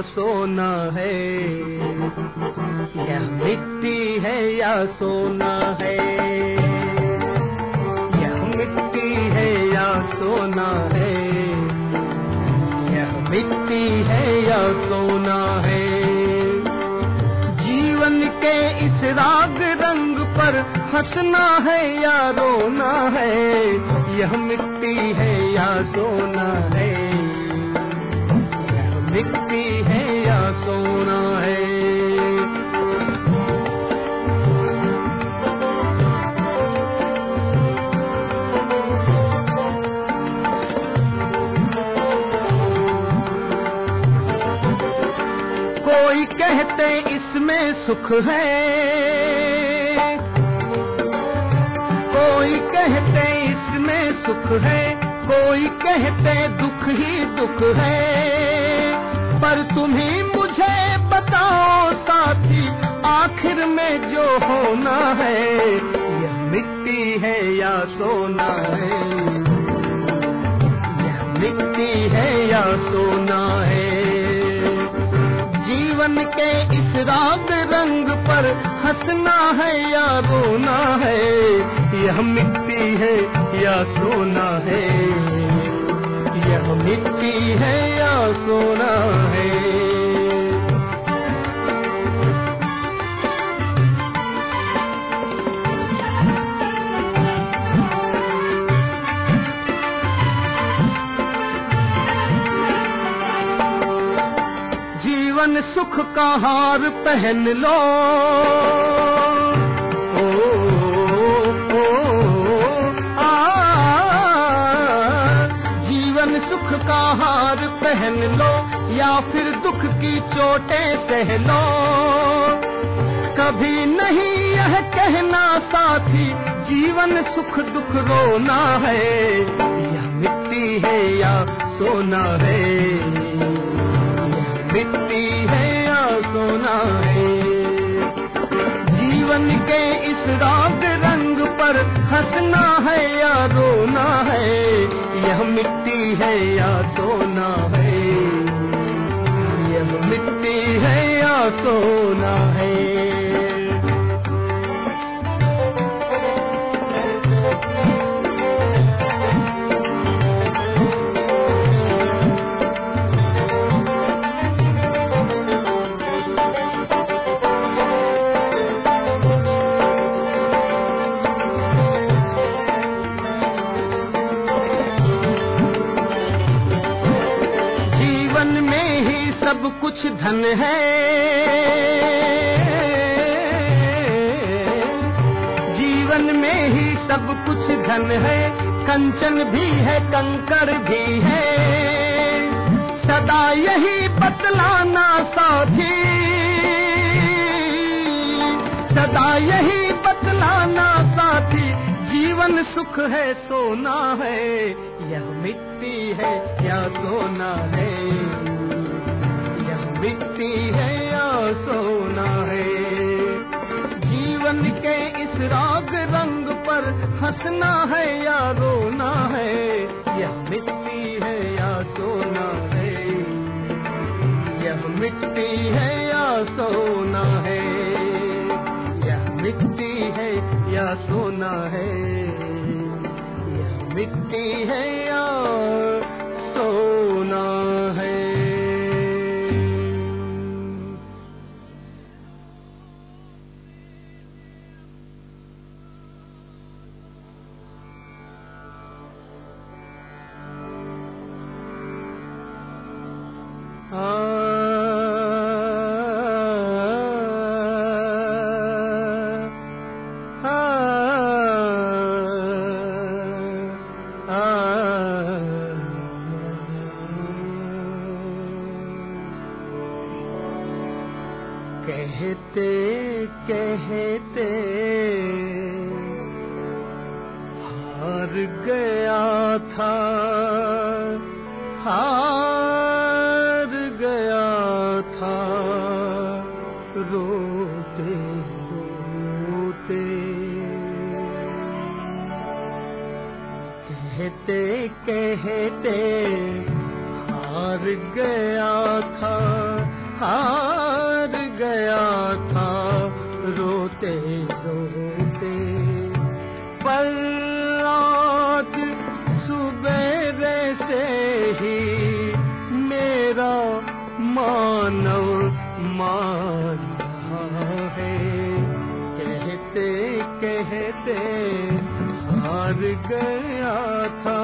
सोना है। यह मिट्टी है या सोना है? यह मिट्टी है या सोना है? यह मिट्टी है या सोना है? जीवन के इस राग रंग पर हंसना है या रोना है? यह मिट्टी है या सोना है? मिट्टी है या सोना है? कोई कहते इसमें सुख है? कोई कहते इसमें सुख है? कोई कहते दुख ही दुख है? पर तुम्ही मुझे बताओ साथी, आखिर में जो होना है, यह मिट्टी है या सोना है? यह मिट्टी है या सोना है? जीवन के इस राग रंग पर हंसना है या रोना है? यह मिट्टी है या सोना है? यह मिट्टी है या सोना है? जीवन सुख का हार पहन लो। पहन लो, या फिर दुख की चोटें सह लो। कभी नहीं यह कहना साथी, जीवन सुख दुख रोना है। यह मिट्टी है या सोना है। मिट्टी है या सोना है। जीवन के इस राग रंग पर हंसना है या रोना है। यह मिट्टी है या सोना है। मिट्टी है या सोना है। कुछ धन है। जीवन में ही सब कुछ धन है। कंचन भी है, कंकर भी है। सदा यही बतलाना साथी। सदा यही बतलाना साथी। जीवन सुख है, सोना है। यह मिट्टी है, या सोना है। मिट्टी है या सोना है? जीवन के इस राग रंग पर हंसना है या रोना है? यह मिट्टी है या सोना है? यह मिट्टी है या सोना है? यह मिट्टी है या सोना है? यह मिट्टी है या कहते, हार गया था, हार गया था, रोते रोते। कहते कहते, हार गया था, हार रोते रोते। पर सुबेरे से ही मेरा मानव मान है। कहते कहते हार गया था।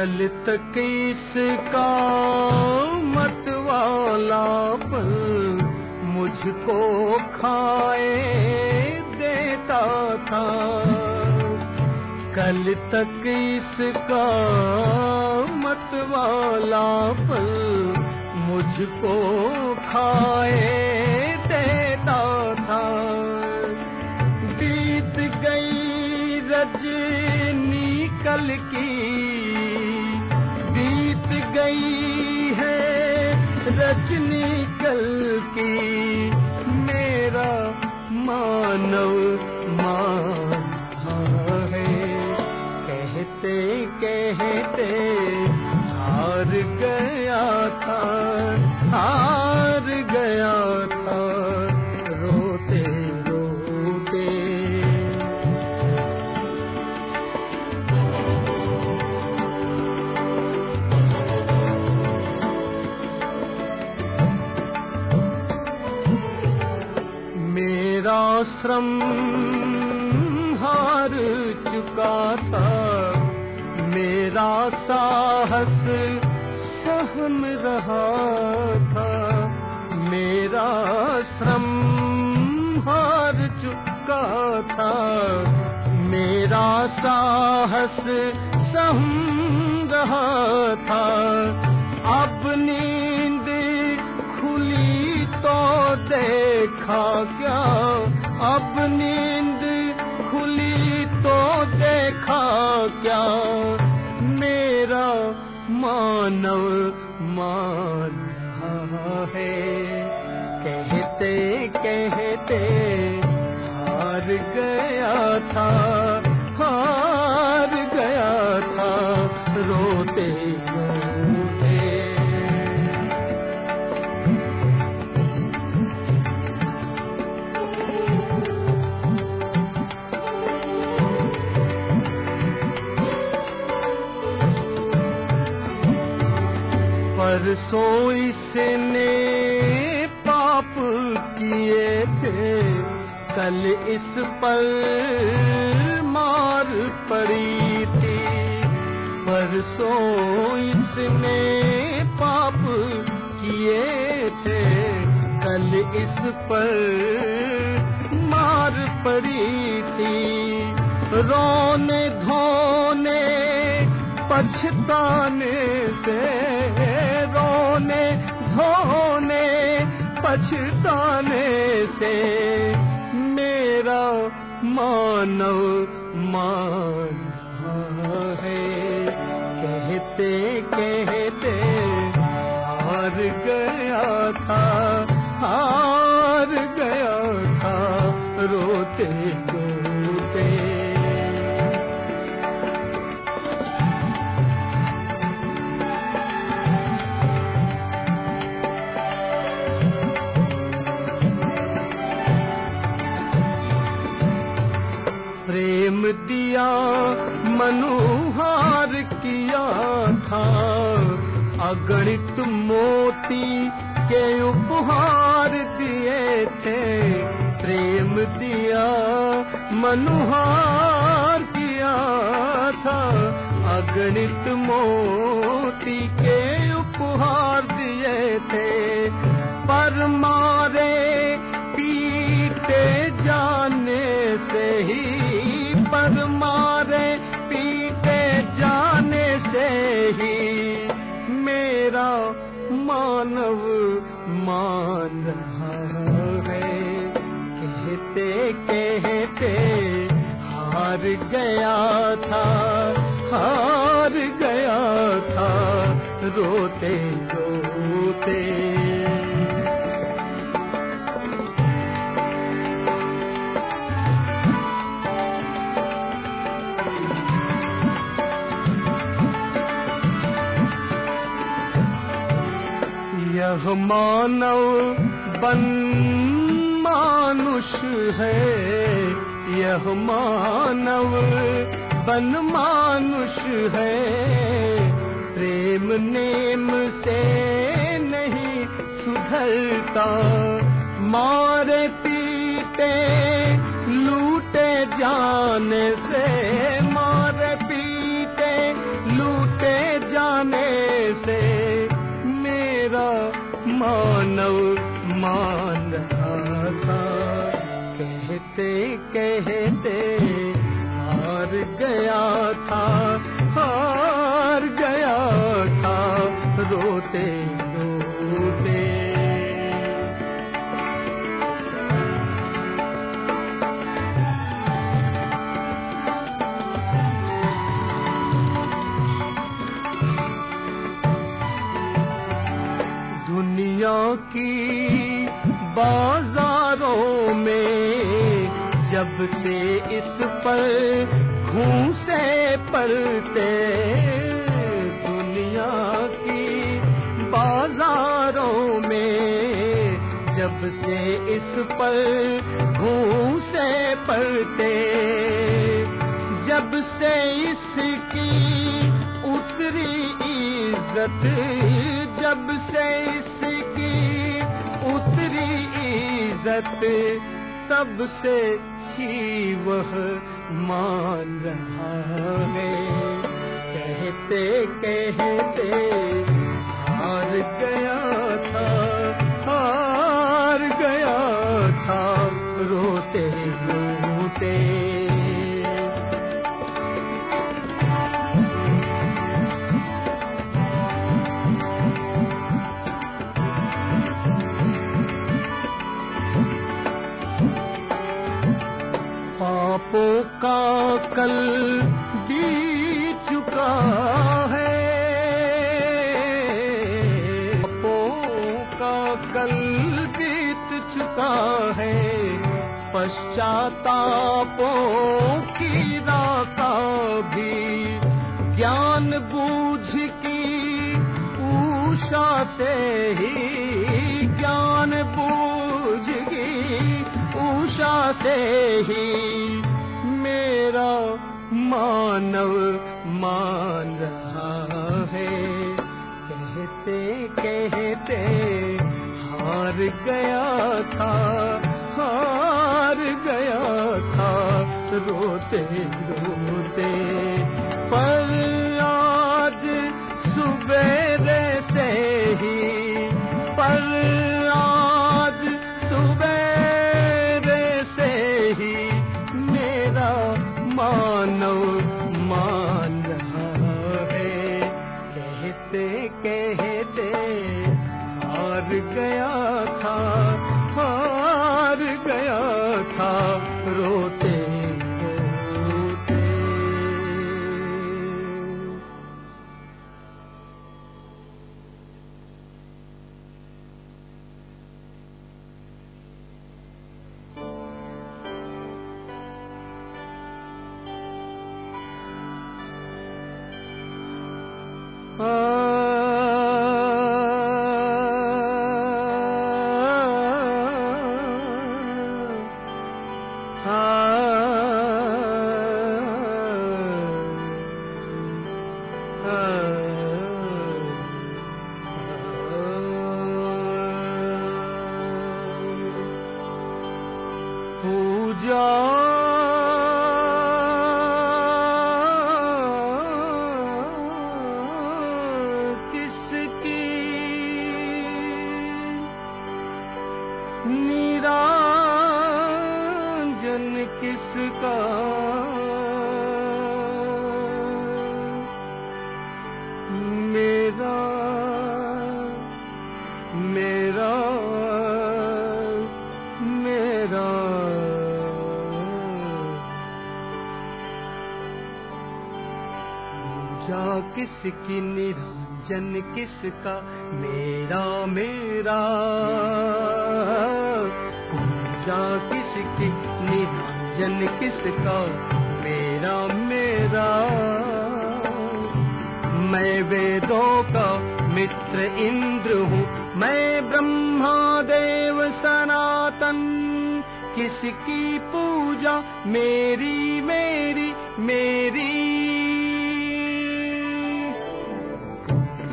कल तक इसका मत वाला पल मुझको खाए देता था। कल तक इसका मत वाला पल मुझको खाए गई है रजनी कल की। मेरा श्रम हार चुका था। मेरा साहस सहम रहा था। मेरा श्रम हार चुका था। मेरा साहस सहम रहा था। अब नींद खुली तो देखा अब नींद खुली तो देखा क्या? मेरा मानव मान है। कहते कहते, हार गया था। परसों इसने पाप किए थे। कल इस पर मार पड़ी थी। परसों इसने पाप किए थे। कल इस पर मार पड़ी थी। रोने धोने पछताने से रोने धोने पछताने से मेरा मानव मान दिया मनुहार किया था। अगणित मोती के उपहार दिए थे, प्रेम दिया, मनुहार किया था। अगणित मोती रहा है। कहते कहते गया था हार गया था। रोते रोते मानव बन मानुष है, यह मानव बन मानुष है। प्रेम नेम से नहीं सुधरता, मारे पीटे, लूटे जाने से कहते कहते हार गया था हार गया था रोते रोते। दुनिया की बाजारों में जब से इस पर घूसे पलते दुनिया की बाजारों में, जब से इस पर घूसे पलते जब से इसकी उतरी इज़्ज़त, जब से इसकी उतरी इज़्ज़त, तब से ही वह मान रहा है। कहते कहते हार गया था। से ही मेरा मानव मान रहा है। कहते कहते, हार गया था, हार गया था रोते रोते गया पूजा किसकी निरंजन, किसका मेरा मेरा? पूजा किसकी निरंजन, किसका मेरा मेरा? मैं वेदों का मित्र इंद्र हूँ, मैं ब्रह्मा देव सनातन। किसकी पूजा मेरी मेरी मेरी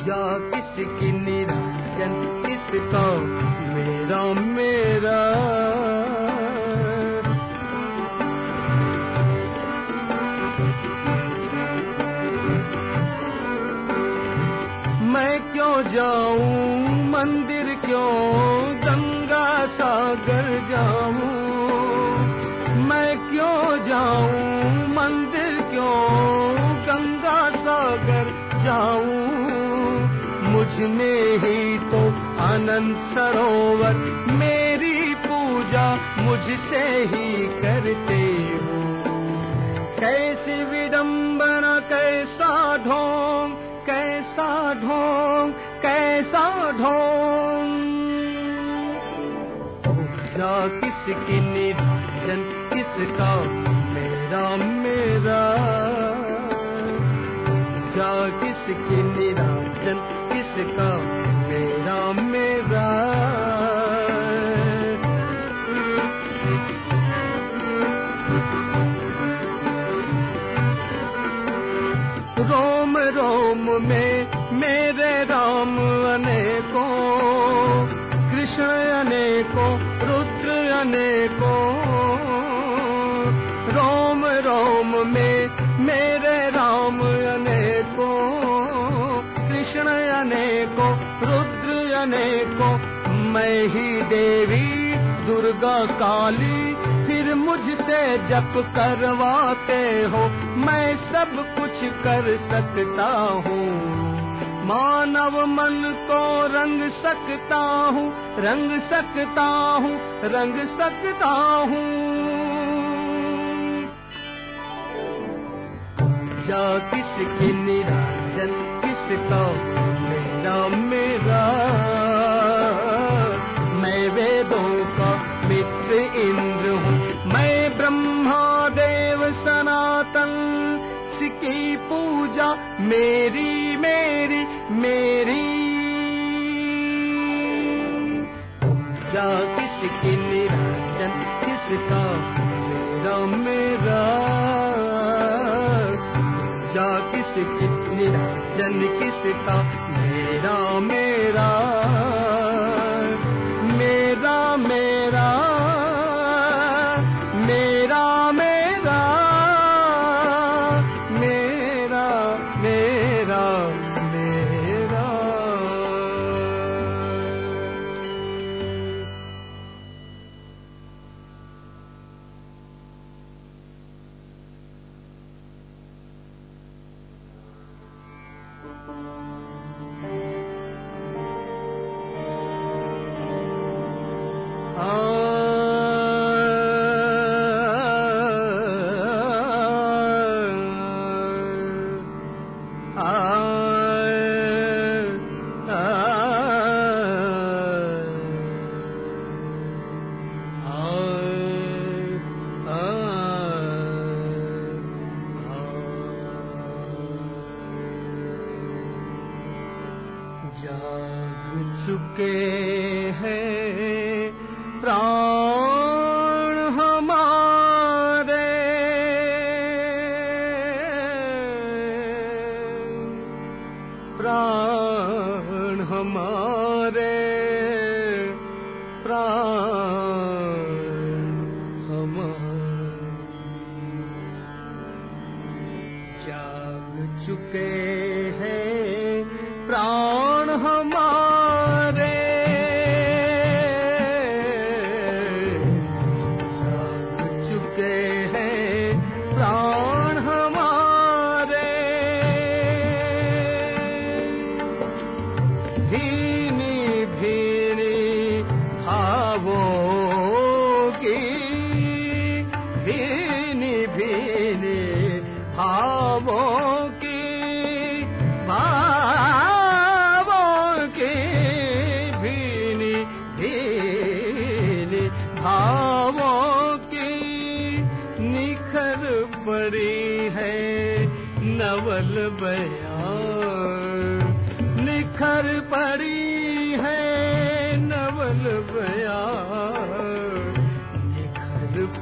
पूजा किसकी निरंजन किसका मेरा मेरा मैं क्यों जाऊँ मंदिर क्यों गंगा सागर जाऊँ अनंत सरोवर, मेरी पूजा मुझसे ही करते हो। कैसी विडंबना, कैसा ढोंग कैसा ढोंग कैसा ढोंग। पूजा किसकी निरंजन, किसका मेरा मेरा। पूजा किसकी निरंजन, किसका काली फिर मुझसे जप करवाते हो। मैं सब कुछ कर सकता हूँ। मानव मन को रंग सकता हूँ, रंग सकता हूँ, रंग सकता हूँ। पूजा किसकी निरंजन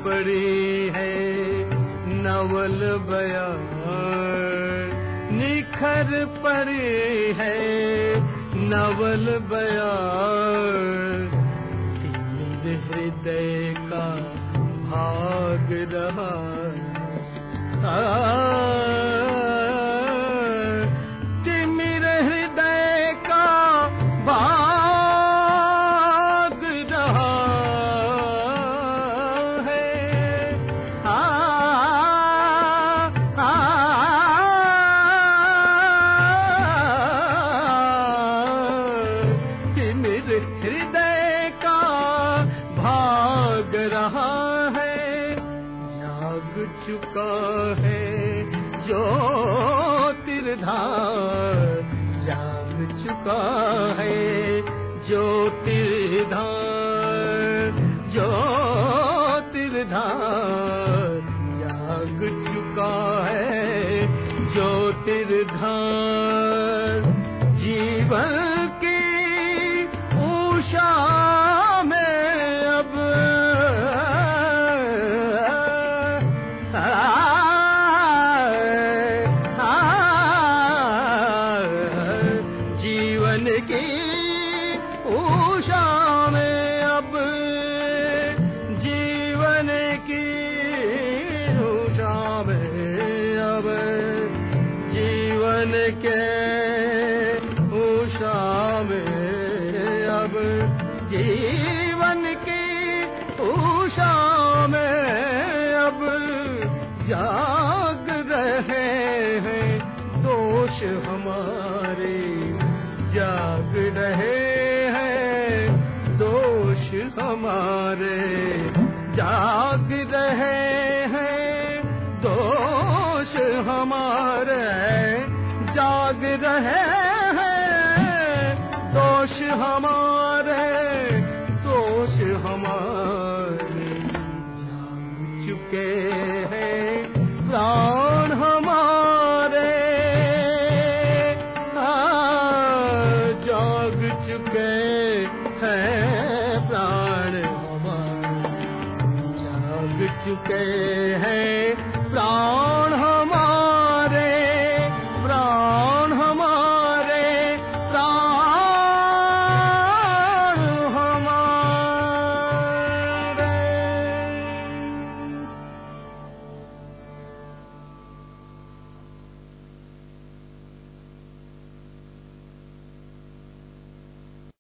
पड़ी है नवल भयार निखर पड़ी है नवल बयान। हृदय का भाग रहा। आ, हृदय का भाग रहा है जाग चुका है जो तिरधार जाग चुका है जो तिरधार